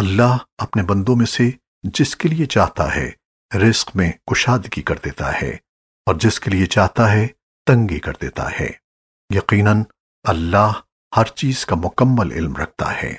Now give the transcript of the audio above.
اللہ اپنے بندوں میں سے جس کے لیے چاہتا ہے رزق میں کشادگی کر دیتا ہے اور جس کے لیے چاہتا ہے تنگی کر دیتا ہے۔ یقیناً اللہ ہر چیز کا مکمل علم رکھتا ہے۔